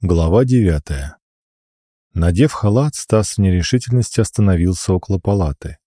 Глава девятая. Надев халат, Стас в нерешительности остановился около палаты.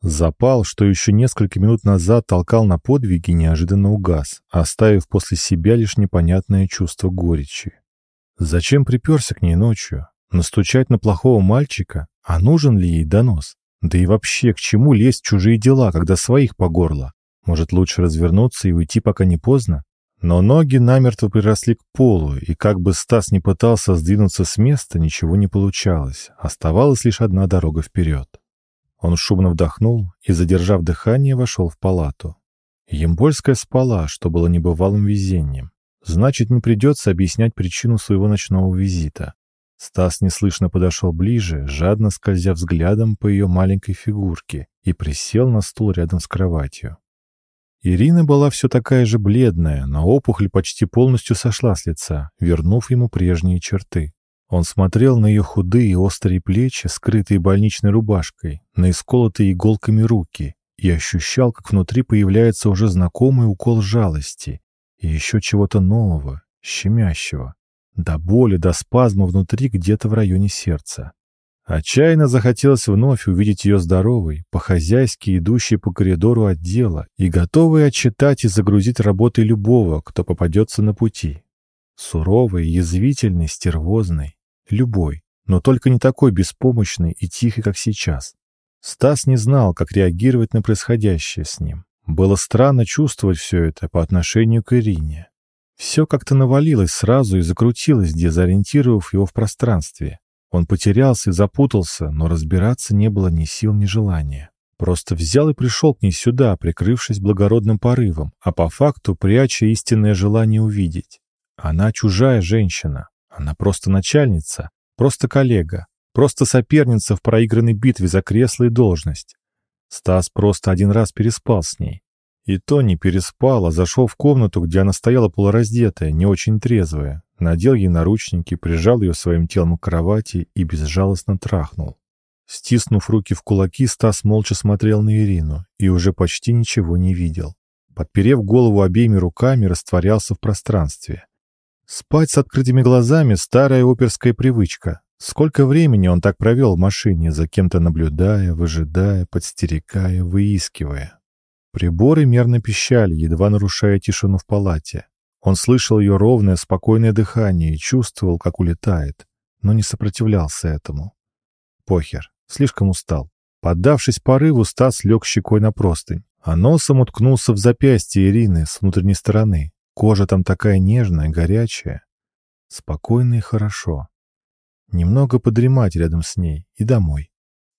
Запал, что еще несколько минут назад толкал на подвиги, неожиданно угас, оставив после себя лишь непонятное чувство горечи. Зачем приперся к ней ночью? Настучать на плохого мальчика? А нужен ли ей донос? Да и вообще, к чему лезть в чужие дела, когда своих по горло? Может, лучше развернуться и уйти, пока не поздно? Но ноги намертво приросли к полу, и как бы Стас не пытался сдвинуться с места, ничего не получалось. Оставалась лишь одна дорога вперед. Он шумно вдохнул и, задержав дыхание, вошел в палату. Ембольская спала, что было небывалым везением. Значит, не придется объяснять причину своего ночного визита. Стас неслышно подошел ближе, жадно скользя взглядом по ее маленькой фигурке, и присел на стул рядом с кроватью. Ирина была все такая же бледная, но опухоль почти полностью сошла с лица, вернув ему прежние черты. Он смотрел на ее худые острые плечи, скрытые больничной рубашкой, на исколотые иголками руки, и ощущал, как внутри появляется уже знакомый укол жалости и еще чего-то нового, щемящего, до боли, до спазма внутри где-то в районе сердца. Отчаянно захотелось вновь увидеть ее здоровой, по-хозяйски идущей по коридору отдела и готовой отчитать и загрузить работой любого, кто попадется на пути. Суровой, язвительной, стервозной. Любой, но только не такой беспомощный и тихий, как сейчас. Стас не знал, как реагировать на происходящее с ним. Было странно чувствовать все это по отношению к Ирине. Все как-то навалилось сразу и закрутилось, дезориентировав его в пространстве. Он потерялся и запутался, но разбираться не было ни сил, ни желания. Просто взял и пришел к ней сюда, прикрывшись благородным порывом, а по факту пряча истинное желание увидеть. Она чужая женщина. Она просто начальница, просто коллега, просто соперница в проигранной битве за кресло и должность. Стас просто один раз переспал с ней. И то не переспал, а зашел в комнату, где она стояла полураздетая, не очень трезвая, надел ей наручники, прижал ее своим телом к кровати и безжалостно трахнул. Стиснув руки в кулаки, Стас молча смотрел на Ирину и уже почти ничего не видел. Подперев голову обеими руками, растворялся в пространстве. Спать с открытыми глазами — старая оперская привычка. Сколько времени он так провел в машине, за кем-то наблюдая, выжидая, подстерегая, выискивая. Приборы мерно пищали, едва нарушая тишину в палате. Он слышал ее ровное, спокойное дыхание и чувствовал, как улетает, но не сопротивлялся этому. Похер, слишком устал. Поддавшись порыву, Стас лег щекой на простынь, а носом уткнулся в запястье Ирины с внутренней стороны. Кожа там такая нежная, горячая. Спокойно и хорошо. Немного подремать рядом с ней и домой.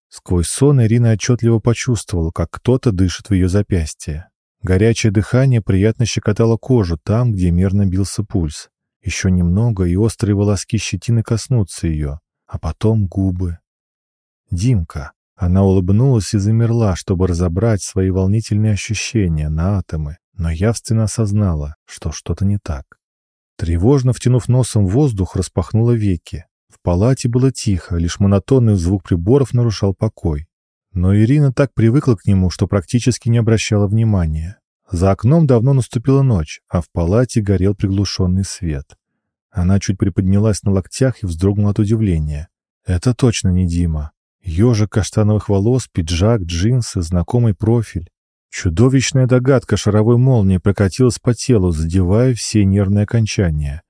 Сквозь сон Ирина отчетливо почувствовала, как кто-то дышит в ее запястье. Горячее дыхание приятно щекотало кожу там, где мерно бился пульс. Еще немного, и острые волоски щетины коснутся ее, а потом губы. Димка. Она улыбнулась и замерла, чтобы разобрать свои волнительные ощущения на атомы, но явственно осознала, что что-то не так. Тревожно втянув носом воздух, распахнула веки. В палате было тихо, лишь монотонный звук приборов нарушал покой. Но Ирина так привыкла к нему, что практически не обращала внимания. За окном давно наступила ночь, а в палате горел приглушенный свет. Она чуть приподнялась на локтях и вздрогнула от удивления. Это точно не Дима. Ежик каштановых волос, пиджак, джинсы, знакомый профиль. Чудовищная догадка шаровой молнии прокатилась по телу, задевая все нервные окончания.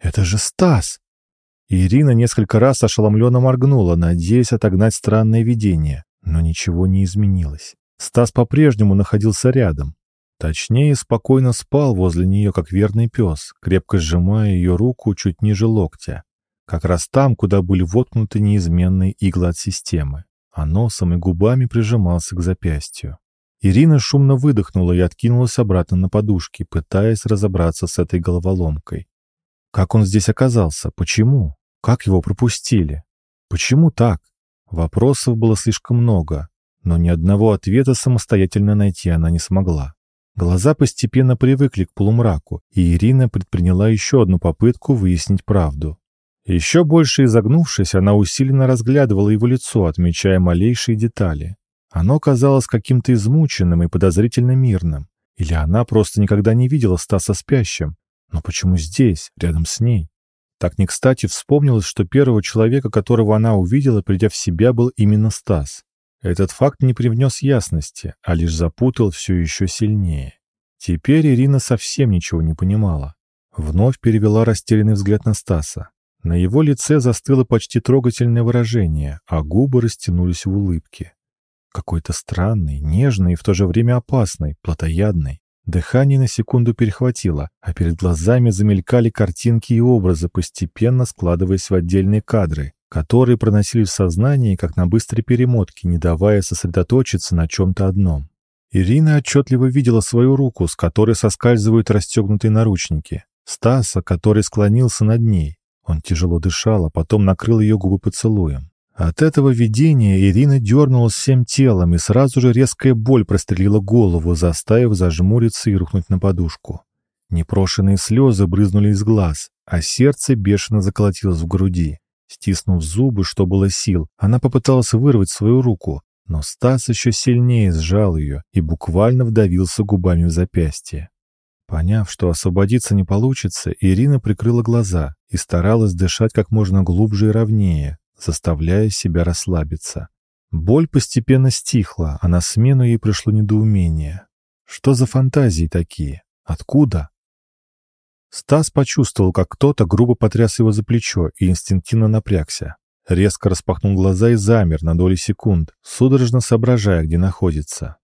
«Это же Стас!» Ирина несколько раз ошеломленно моргнула, надеясь отогнать странное видение. Но ничего не изменилось. Стас по-прежнему находился рядом. Точнее, спокойно спал возле нее, как верный пес, крепко сжимая ее руку чуть ниже локтя. Как раз там, куда были воткнуты неизменные иглы от системы. А носом и губами прижимался к запястью. Ирина шумно выдохнула и откинулась обратно на подушки, пытаясь разобраться с этой головоломкой. Как он здесь оказался? Почему? Как его пропустили? Почему так? Вопросов было слишком много, но ни одного ответа самостоятельно найти она не смогла. Глаза постепенно привыкли к полумраку, и Ирина предприняла еще одну попытку выяснить правду. Еще больше изогнувшись, она усиленно разглядывала его лицо, отмечая малейшие детали. Оно казалось каким-то измученным и подозрительно мирным. Или она просто никогда не видела Стаса спящим. Но почему здесь, рядом с ней? Так не кстати вспомнилось, что первого человека, которого она увидела, придя в себя, был именно Стас. Этот факт не привнес ясности, а лишь запутал все еще сильнее. Теперь Ирина совсем ничего не понимала. Вновь перевела растерянный взгляд на Стаса. На его лице застыло почти трогательное выражение, а губы растянулись в улыбке. Какой-то странный, нежный и в то же время опасный, плотоядный. Дыхание на секунду перехватило, а перед глазами замелькали картинки и образы, постепенно складываясь в отдельные кадры, которые проносились в сознании, как на быстрой перемотке, не давая сосредоточиться на чем-то одном. Ирина отчетливо видела свою руку, с которой соскальзывают расстегнутые наручники. Стаса, который склонился над ней. Он тяжело дышал, а потом накрыл ее губы поцелуем. От этого видения Ирина дернулась всем телом, и сразу же резкая боль прострелила голову, заставив зажмуриться и рухнуть на подушку. Непрошенные слезы брызнули из глаз, а сердце бешено заколотилось в груди. Стиснув зубы, что было сил, она попыталась вырвать свою руку, но Стас еще сильнее сжал ее и буквально вдавился губами в запястье. Поняв, что освободиться не получится, Ирина прикрыла глаза и старалась дышать как можно глубже и ровнее, заставляя себя расслабиться. Боль постепенно стихла, а на смену ей пришло недоумение. Что за фантазии такие? Откуда? Стас почувствовал, как кто-то грубо потряс его за плечо и инстинктивно напрягся. Резко распахнул глаза и замер на доли секунд, судорожно соображая, где находится.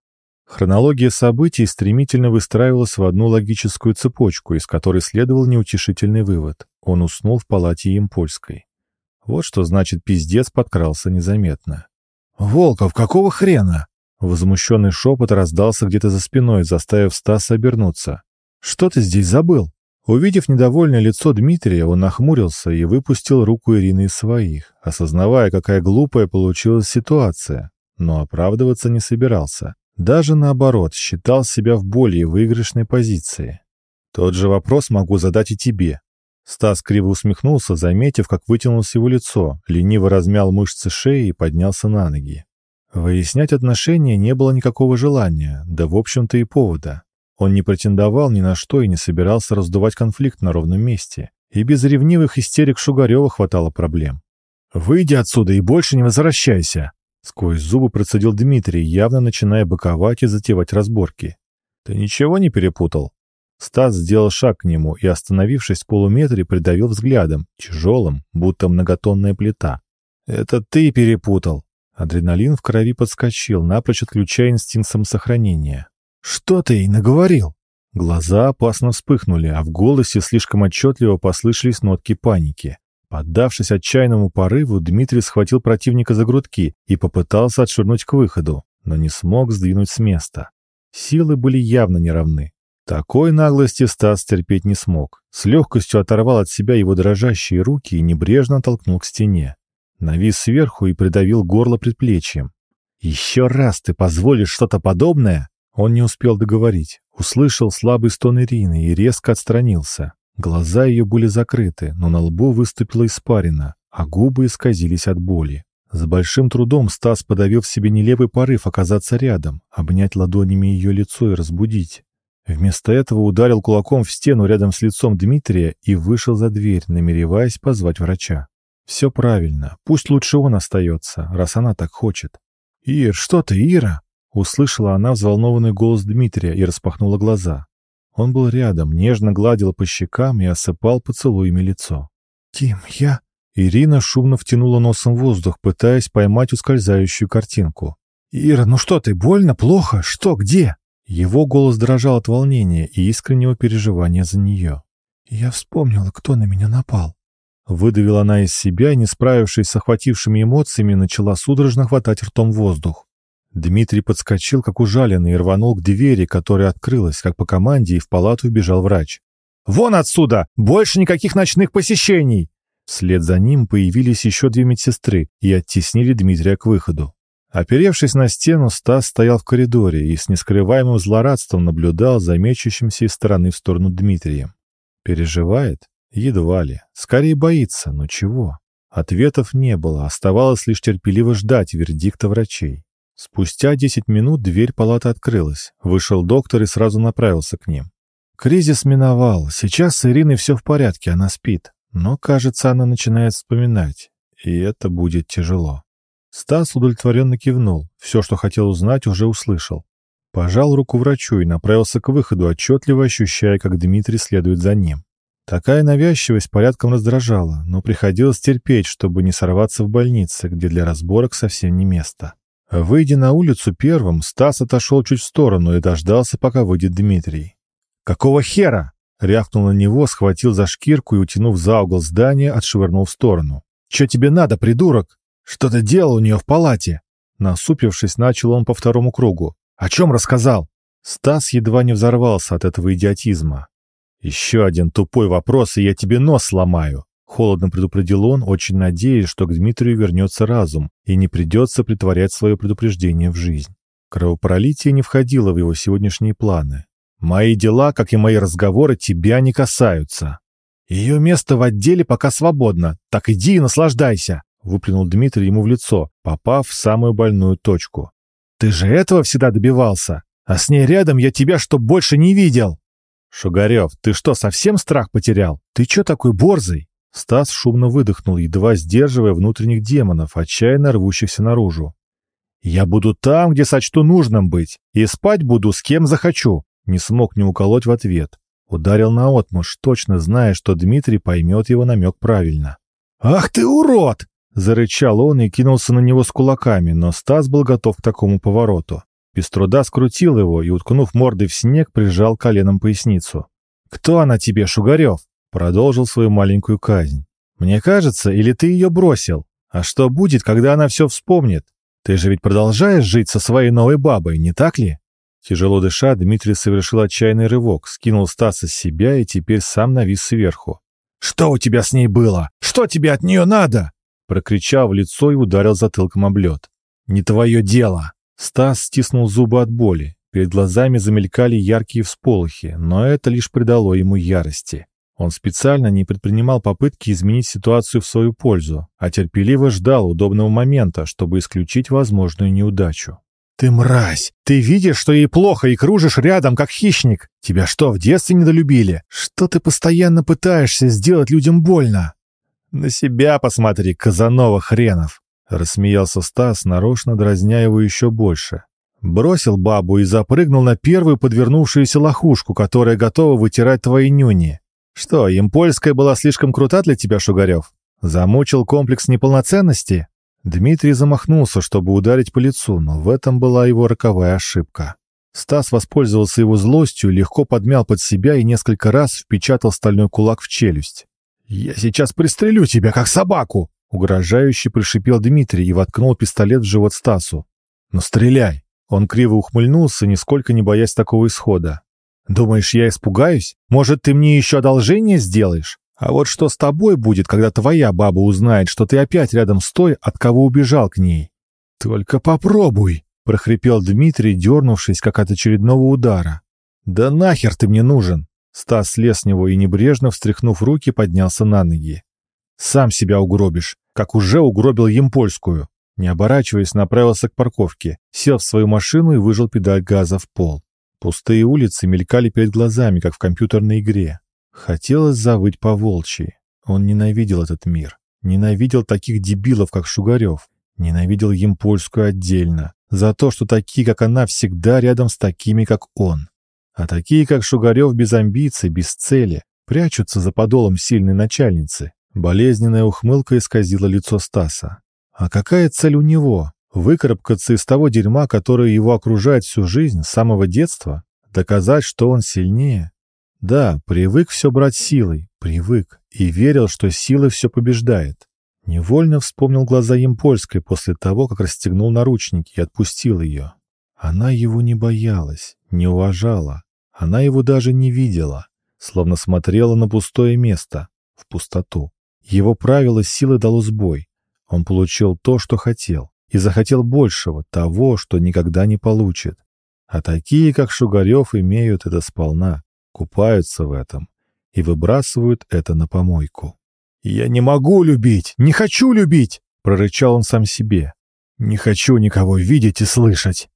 Хронология событий стремительно выстраивалась в одну логическую цепочку, из которой следовал неутешительный вывод. Он уснул в палате Емпольской. Вот что значит пиздец подкрался незаметно. «Волков, какого хрена?» Возмущенный шепот раздался где-то за спиной, заставив Стаса обернуться. «Что ты здесь забыл?» Увидев недовольное лицо Дмитрия, он нахмурился и выпустил руку Ирины из своих, осознавая, какая глупая получилась ситуация, но оправдываться не собирался. Даже наоборот, считал себя в более выигрышной позиции. Тот же вопрос могу задать и тебе. Стас криво усмехнулся, заметив, как вытянулось его лицо, лениво размял мышцы шеи и поднялся на ноги. Выяснять отношения не было никакого желания, да в общем-то и повода. Он не претендовал ни на что и не собирался раздувать конфликт на ровном месте. И без ревнивых истерик Шугарева хватало проблем. «Выйди отсюда и больше не возвращайся!» Сквозь зубы процедил Дмитрий, явно начиная быковать и затевать разборки. «Ты ничего не перепутал?» Стас сделал шаг к нему и, остановившись в полуметре, придавил взглядом, тяжелым, будто многотонная плита. «Это ты перепутал!» Адреналин в крови подскочил, напрочь отключая инстинкт самосохранения. «Что ты ей наговорил?» Глаза опасно вспыхнули, а в голосе слишком отчетливо послышались нотки паники. Поддавшись отчаянному порыву, Дмитрий схватил противника за грудки и попытался отшвырнуть к выходу, но не смог сдвинуть с места. Силы были явно неравны. Такой наглости Стас терпеть не смог. С легкостью оторвал от себя его дрожащие руки и небрежно толкнул к стене. Навис сверху и придавил горло предплечьем. «Еще раз ты позволишь что-то подобное?» Он не успел договорить. Услышал слабый стон Ирины и резко отстранился. Глаза ее были закрыты, но на лбу выступила испарина, а губы исказились от боли. С большим трудом Стас подавил в себе нелепый порыв оказаться рядом, обнять ладонями ее лицо и разбудить. Вместо этого ударил кулаком в стену рядом с лицом Дмитрия и вышел за дверь, намереваясь позвать врача. Все правильно, пусть лучше он остается, раз она так хочет. «Ир, что ты, Ира?» Услышала она взволнованный голос Дмитрия и распахнула глаза. Он был рядом, нежно гладил по щекам и осыпал поцелуями лицо. «Тим, я...» Ирина шумно втянула носом воздух, пытаясь поймать ускользающую картинку. «Ира, ну что ты, больно, плохо? Что, где?» Его голос дрожал от волнения и искреннего переживания за нее. «Я вспомнила, кто на меня напал». Выдавила она из себя и, не справившись с охватившими эмоциями, начала судорожно хватать ртом воздух. Дмитрий подскочил, как ужаленный, и рванул к двери, которая открылась, как по команде, и в палату вбежал врач. «Вон отсюда! Больше никаких ночных посещений!» Вслед за ним появились еще две медсестры и оттеснили Дмитрия к выходу. Оперевшись на стену, Стас стоял в коридоре и с нескрываемым злорадством наблюдал за мечущимся из стороны в сторону Дмитрием. Переживает? Едва ли. Скорее боится, но чего? Ответов не было, оставалось лишь терпеливо ждать вердикта врачей. Спустя 10 минут дверь палаты открылась. Вышел доктор и сразу направился к ним. Кризис миновал. Сейчас с Ириной все в порядке, она спит. Но, кажется, она начинает вспоминать, и это будет тяжело. Стас удовлетворенно кивнул. Все, что хотел узнать, уже услышал. Пожал руку врачу и направился к выходу, отчетливо ощущая, как Дмитрий следует за ним. Такая навязчивость порядком раздражала, но приходилось терпеть, чтобы не сорваться в больнице, где для разборок совсем не место. Выйдя на улицу первым, Стас отошел чуть в сторону и дождался, пока выйдет Дмитрий. «Какого хера?» — рявкнул на него, схватил за шкирку и, утянув за угол здания, отшвырнул в сторону. «Че тебе надо, придурок? Что ты делал у нее в палате?» Насупившись, начал он по второму кругу. «О чем рассказал?» Стас едва не взорвался от этого идиотизма. «Еще один тупой вопрос, и я тебе нос сломаю!» Холодно предупредил он, очень надеясь, что к Дмитрию вернется разум и не придется притворять свое предупреждение в жизнь. Кровопролитие не входило в его сегодняшние планы. «Мои дела, как и мои разговоры, тебя не касаются. Ее место в отделе пока свободно, так иди и наслаждайся!» Выплюнул Дмитрий ему в лицо, попав в самую больную точку. «Ты же этого всегда добивался, а с ней рядом я тебя что больше не видел!» «Шугарев, ты что, совсем страх потерял? Ты чё такой борзый?» Стас шумно выдохнул, едва сдерживая внутренних демонов, отчаянно рвущихся наружу. «Я буду там, где сочту нужным быть, и спать буду с кем захочу», не смог не уколоть в ответ. Ударил наотмашь, точно зная, что Дмитрий поймет его намек правильно. «Ах ты урод!» Зарычал он и кинулся на него с кулаками, но Стас был готов к такому повороту. Без труда скрутил его и, уткнув мордой в снег, прижал коленом поясницу. «Кто она тебе, Шугарев?» Продолжил свою маленькую казнь. «Мне кажется, или ты ее бросил? А что будет, когда она все вспомнит? Ты же ведь продолжаешь жить со своей новой бабой, не так ли?» Тяжело дыша, Дмитрий совершил отчаянный рывок, скинул Стаса с себя и теперь сам навис сверху. «Что у тебя с ней было? Что тебе от нее надо?» Прокричал в лицо и ударил затылком об лед. «Не твое дело!» Стас стиснул зубы от боли. Перед глазами замелькали яркие всполохи, но это лишь придало ему ярости. Он специально не предпринимал попытки изменить ситуацию в свою пользу, а терпеливо ждал удобного момента, чтобы исключить возможную неудачу. «Ты мразь! Ты видишь, что ей плохо и кружишь рядом, как хищник! Тебя что, в детстве недолюбили? Что ты постоянно пытаешься сделать людям больно?» «На себя посмотри, Казанова хренов!» — рассмеялся Стас, нарочно дразня его еще больше. Бросил бабу и запрыгнул на первую подвернувшуюся лохушку, которая готова вытирать твои нюни. Что, им польская была слишком крута для тебя, Шугарев? Замучил комплекс неполноценности? Дмитрий замахнулся, чтобы ударить по лицу, но в этом была его роковая ошибка. Стас воспользовался его злостью, легко подмял под себя и несколько раз впечатал стальной кулак в челюсть. «Я сейчас пристрелю тебя, как собаку!» Угрожающе пришипел Дмитрий и воткнул пистолет в живот Стасу. «Ну стреляй!» Он криво ухмыльнулся, нисколько не боясь такого исхода. «Думаешь, я испугаюсь? Может, ты мне еще одолжение сделаешь? А вот что с тобой будет, когда твоя баба узнает, что ты опять рядом с той, от кого убежал к ней?» «Только попробуй!» — прохрипел Дмитрий, дернувшись, как от очередного удара. «Да нахер ты мне нужен!» Стас слез с него и, небрежно встряхнув руки, поднялся на ноги. «Сам себя угробишь, как уже угробил Емпольскую». Не оборачиваясь, направился к парковке, сел в свою машину и выжал педаль газа в пол. Пустые улицы мелькали перед глазами, как в компьютерной игре. Хотелось завыть по волчьи. Он ненавидел этот мир. Ненавидел таких дебилов, как Шугарев. Ненавидел Емпольскую отдельно. За то, что такие, как она, всегда рядом с такими, как он. А такие, как Шугарев, без амбиций, без цели, прячутся за подолом сильной начальницы. Болезненная ухмылка исказила лицо Стаса. А какая цель у него? Выкарабкаться из того дерьма, которое его окружает всю жизнь, с самого детства? Доказать, что он сильнее? Да, привык все брать силой, привык, и верил, что сила все побеждает. Невольно вспомнил глаза Емпольской после того, как расстегнул наручники и отпустил ее. Она его не боялась, не уважала, она его даже не видела, словно смотрела на пустое место, в пустоту. Его правило силы дало сбой. Он получил то, что хотел, и захотел большего, того, что никогда не получит. А такие, как Шугарев, имеют это сполна, купаются в этом и выбрасывают это на помойку. «Я не могу любить! Не хочу любить!» — прорычал он сам себе. «Не хочу никого видеть и слышать!»